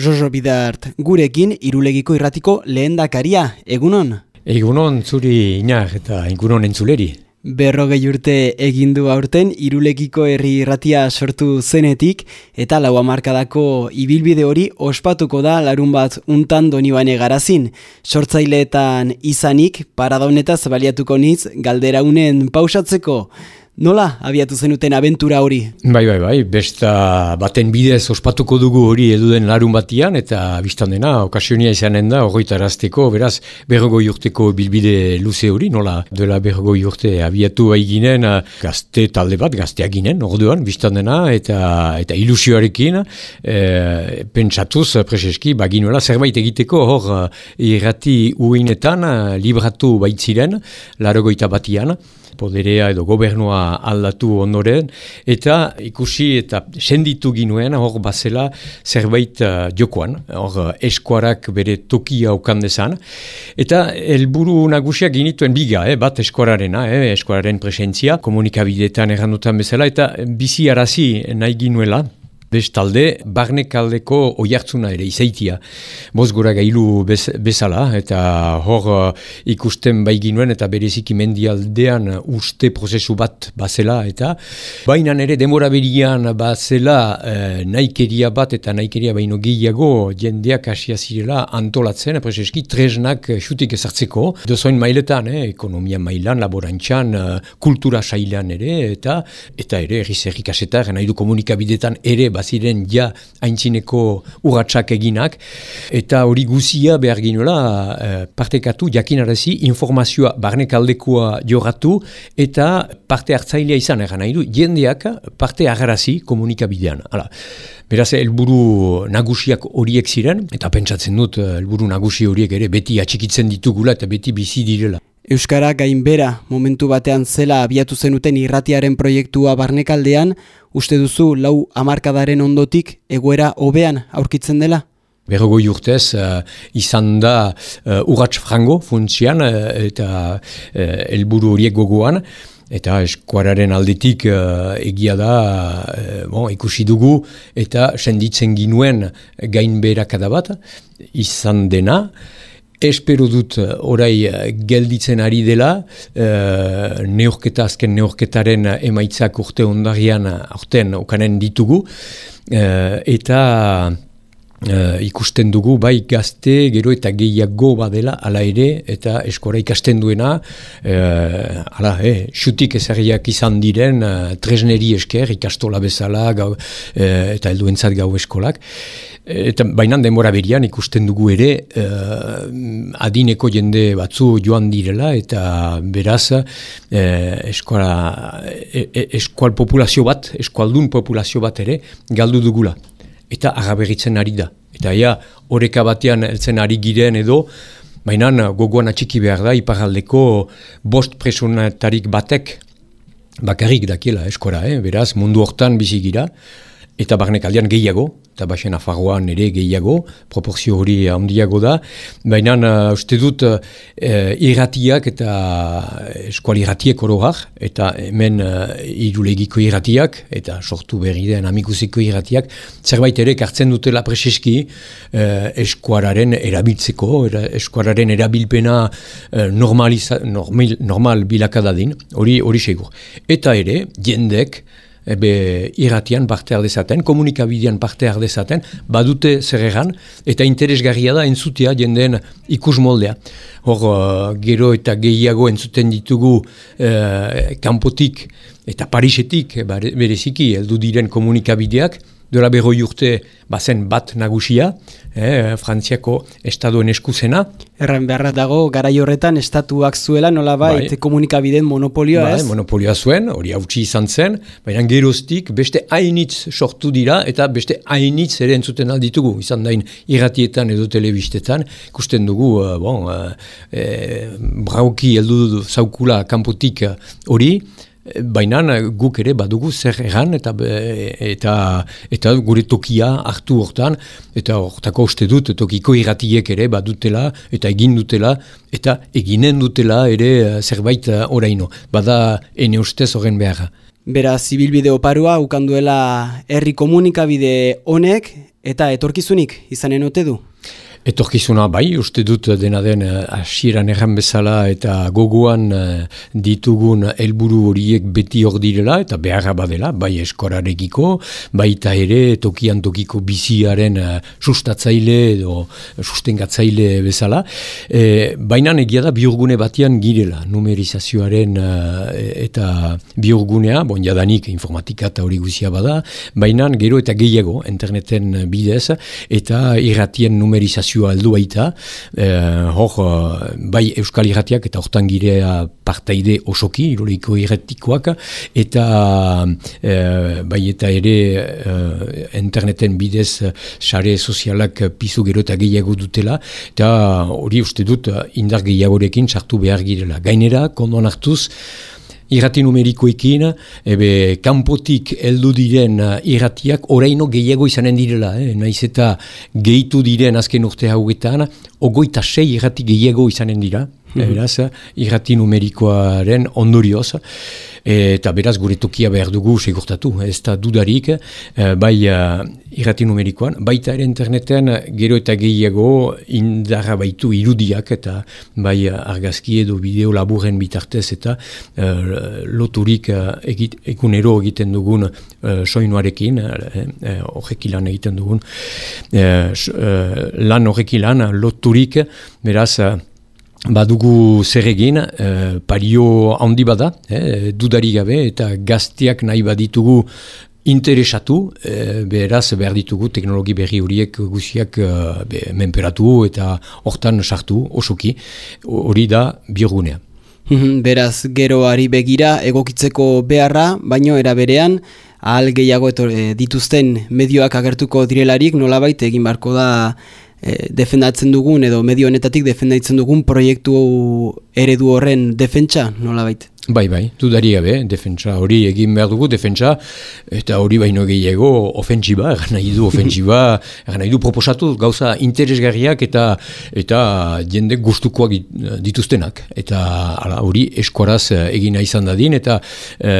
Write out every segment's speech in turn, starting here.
Jojo Bidart, gurekin irulegiko irratiko lehen dakaria, egunon? Egunon zuri inar eta egunon entzuleri. Berrogei urte egindu aurten irulegiko herri irratia sortu zenetik eta lau amarkadako ibilbide hori ospatuko da larun bat untan doni bane garazin. Sortzaileetan izanik paradaunetaz baliatuko niz galdera unen pausatzeko. Nola abiatu zenuten abentura hori? Bai, bai, bai, besta baten bidez ospatuko dugu hori eduden larun batian, eta biztan dena, okasionia izanen da, horreita erazteko, beraz, berrogo urteko bilbide luze hori, nola, dela berrogo urte abiatu ginen gazte talde bat, gazteak ginen, orduan, biztan dena, eta, eta ilusioarekin, e, pentsatuz, preseski, baginuela, zerbait egiteko, hor, irrati uinetan, libratu baitziren, larogoita batian, poderea edo gobernua aldatu ondoren, eta ikusi eta senditu ginuen hor bazela zerbait uh, jokoan, hor eskuarak bere tokia okandezan, eta helburu nagusiak ginituen biga, eh, bat eskuararena, eh, eskuararen presentzia, komunikabideetan errandutan bezala, eta bizi arazi nahi ginuela, Bestalde, barnekaldeko oiartzuna ere izaitia. Boz gora gailu bezala, eta hor uh, ikusten baiginuen eta bereziki mendialdean uste prozesu bat bazela, eta bainan ere demora berian bazela eh, naikeria bat eta naikeria baino gehiago jendeak asia zirela antolatzen, prezeski tresnak xutik ezartzeko. Dozoin mailetan, eh, ekonomia mailan, laborantxan, uh, kultura sailan ere, eta eta ere, errizerrik asetar, nahi du komunikabidetan ere, baziren ja haintzineko urratsak eginak, eta hori guzia behar ginoela eh, partekatu, jakinarazi, informazioa barnekaldekoa joratu, eta parte hartzailea izan egan nahi du, jendeak parte agarazi komunikabidean. Hala. Beraz, helburu nagusiak horiek ziren, eta pentsatzen dut eh, helburu nagusi horiek ere beti atxikitzen ditugula eta beti bizi direla. Euskara gainbera momentu batean zela abiatu zenuten irratiaren proiektua barnekaldean, uste duzu lau amarkadaren ondotik egoera hobean aurkitzen dela? Berrogoi urtez, uh, izan da uh, urratx frango funtzian uh, eta uh, elburu horiek gogoan, eta eskuararen aldetik uh, egia da bon, ikusi dugu eta senditzen ginuen gainberakada bat izan dena, Espero dut eh, orai eh, gelditzen ari dela, uh, neorketa azken neorketaren emaitzak urte ondarian aurten okanen ditugu, eta ikusten dugu bai gazte gero eta gehiago badela ala ere eta eskora ikasten duena uh, ala, eh, xutik ezariak izan diren uh, tresneri esker ikastola bezala gau, eta helduentzat gau eskolak Eta bainan denbora berian ikusten dugu ere uh, adineko jende batzu joan direla eta beraz uh, eskuala, e, e, eskual populazio bat, eskualdun populazio bat ere galdu dugula. Eta agaberritzen ari da. Eta ja, horreka batean eltzen ari giren edo, bainan gogoan atxiki behar da, iparaldeko bost presunetarik batek bakarrik dakiela eskora, eh? beraz mundu hortan bizi gira eta barnek aldean gehiago, eta baxen afarroan ere gehiago, proporzio hori handiago da, baina uh, uste dut uh, irratiak eta eskual irratiek oroak, eta hemen uh, irulegiko irratiak, eta sortu berri den amikusiko irratiak, zerbait ere kartzen dutela preseski uh, eskuararen erabiltzeko, era, eskuararen erabilpena uh, normal, normal bilakadadin, hori hori segur. Eta ere, jendek, ebe irratian parte ardezaten, komunikabidean parte ardezaten, badute zer egan, eta interesgarria da entzutea jendeen ikus moldea. Hor, uh, gero eta gehiago entzuten ditugu uh, kanpotik eta Parisetik bereziki heldu diren komunikabideak, dola berroi urte bazen bat nagusia, eh, Frantziako estaduen eskuzena. Erran beharra dago, garai horretan estatuak zuela nola bai, komunikabideen monopolioa bai, ez? monopolioa zuen, hori hautsi izan zen, baina geroztik beste hainitz sortu dira eta beste hainitz ere entzuten alditugu, izan dain irratietan edo telebistetan, ikusten dugu, uh, bon, uh, eh, brauki heldu zaukula kanpotik hori, Baina guk ere badugu zer egan eta, eta, eta gure tokia hartu hortan eta hortako uste dut tokiko irratiek ere badutela eta egin dutela eta eginen dutela ere zerbait oraino. Bada ene ustez horren beharra. Bera, zibilbide oparua ukanduela herri komunikabide honek eta etorkizunik izanen ote du? Etorkizuna bai, uste dut dena den eh, hasieran erran bezala eta gogoan eh, ditugun helburu horiek beti hor direla eta beharra badela, bai eskorarekiko, bai eta ere tokian tokiko biziaren uh, sustatzaile edo sustengatzaile bezala. E, Baina egia da biurgune batean girela, numerizazioaren eta biurgunea, bon jadanik informatika eta hori guzia bada, baina gero eta gehiago interneten bidez eta irratien numerizazio informazioa aldu baita, eh, hor, eh, bai Euskal Irratiak eta hortan girea partaide osoki, iroleiko irretikoak, eta eh, bai eta ere eh, interneten bidez sare sozialak pizu gero eta gehiago dutela, eta hori uste dut indar gehiagorekin sartu behar girela. Gainera, kondon hartuz, irrati numerikoekin, ebe, kanpotik heldu diren uh, irratiak oraino gehiago izanen direla, eh? naiz eta gehitu diren azken urte hauetan, ogoita sei irrati gehiago izanen dira, mm -hmm. beraz, irrati numerikoaren ondorioz, eta beraz gure tokia behar dugu segurtatu, ez da dudarik, e, bai uh, irrati numerikoan, baita ere interneten gero eta gehiago indarra baitu irudiak eta bai argazki edo bideo laburren bitartez eta loturik egit, egunero egiten dugun soinuarekin, horrekilan egiten dugun, lan horrekilan loturik, beraz, badugu zer egin, e, pario handi bada, e, dudari gabe, eta gazteak nahi baditugu interesatu, e, beraz behar ditugu teknologi berri horiek guziak e, menperatu eta hortan sartu, osoki, hori da biurgunea. Mhm, beraz, geroari begira egokitzeko beharra, baino era berean, ahal gehiago dituzten medioak agertuko direlarik, nolabait egin barko da e, defendatzen dugun edo medio honetatik defendatzen dugun proiektu eredu horren defentsa, nola baita? Bai, bai, dudari gabe, defentsa hori egin behar dugu, defentsa, eta hori baino gehiago ofentsiba, egan nahi du ofentsiba, egan nahi du proposatu gauza interesgarriak eta eta jende gustukoak dituztenak. Eta ala, hori eskoraz egin izan dadin, eta e,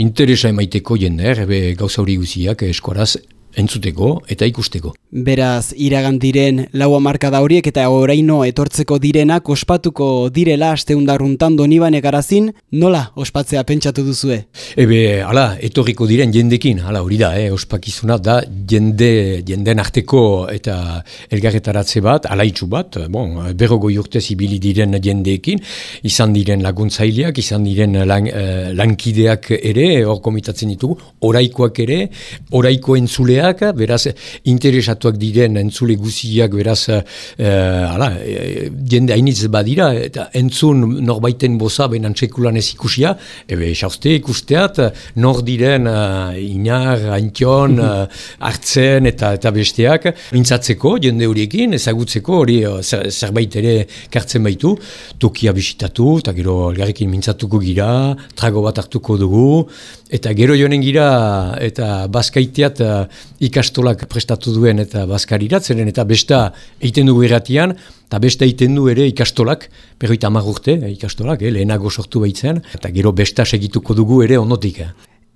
interesa emaiteko jende, gauza hori guziak eskoraz entzuteko eta ikusteko. Beraz, iragan diren lau marka da horiek eta oraino etortzeko direnak ospatuko direla asteundarruntan donibane garazin, nola ospatzea pentsatu duzue? Ebe, ala, etorriko diren jendekin, ala, hori da, eh, ospakizuna da jende, jenden arteko eta elgarretaratze bat, alaitzu bat, bon, berrogo urtez ibili diren jendeekin, izan diren laguntzaileak, izan diren lan, eh, lankideak ere, hor komitatzen ditugu, oraikoak ere, oraiko entzulea beraz interesatuak diren entzule guziak, beraz uh, ala, e, jende hainitz badira, eta entzun norbaiten boza benan txekulan ez ikusia, ebe xauzte ikusteat, nor diren uh, inar, antion, hartzen eta eta besteak, mintzatzeko jende horiekin, ezagutzeko hori zerbait ere kartzen baitu, tokia bisitatu, eta gero elgarrekin mintzatuko gira, trago bat hartuko dugu, eta gero joanen gira, eta bazkaiteat ikastolak prestatu duen eta bazkariratzenen eta besta egiten dugu irratian, eta besta egiten du ere ikastolak, perroita amagurte ikastolak, eh, lehenago sortu behitzen, eta gero besta segituko dugu ere onotik.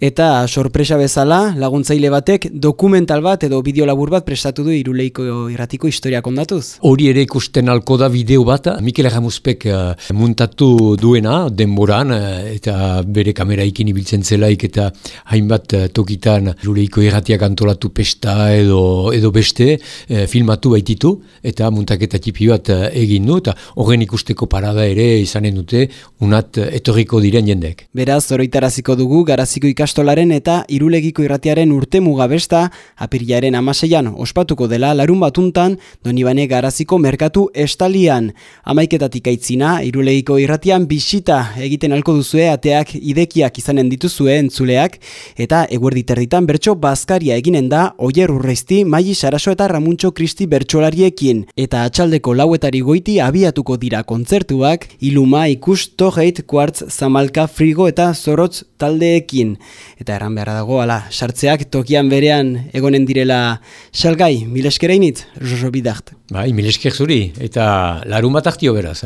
Eh. Eta sorpresa bezala, laguntzaile batek dokumental bat edo bideo labur bat prestatu du iruleiko irratiko historia kondatuz. Hori ere ikusten alko da bideo bat, Mikel Ramuzpek uh, muntatu duena denboran uh, eta bere kamera ikin ibiltzen zelaik eta hainbat uh, tokitan iruleiko irratiak antolatu pesta edo, edo beste filmatu baititu eta muntaketa tipi bat egin du eta horren ikusteko parada ere izanen dute unat etorriko diren jendek. Beraz, oroitaraziko dugu, garaziko ikas ikastolaren eta irulegiko irratiaren urte mugabesta apirilaren amaseian ospatuko dela larun batuntan donibane garaziko merkatu estalian. Amaiketatik aitzina, irulegiko irratian bisita egiten alko duzue ateak idekiak izanen dituzue entzuleak eta eguerditerritan bertso bazkaria eginen da oier urreizti maili saraso eta ramuntxo kristi bertsolariekin eta atxaldeko lauetari goiti abiatuko dira kontzertuak iluma ikus tojeit kuartz zamalka frigo eta zorotz taldeekin eta erran beharra dago, ala, sartzeak tokian berean egonen direla salgai, mileskera init, Jojo Bidart. Bai, milesker zuri, eta larun bat beraz.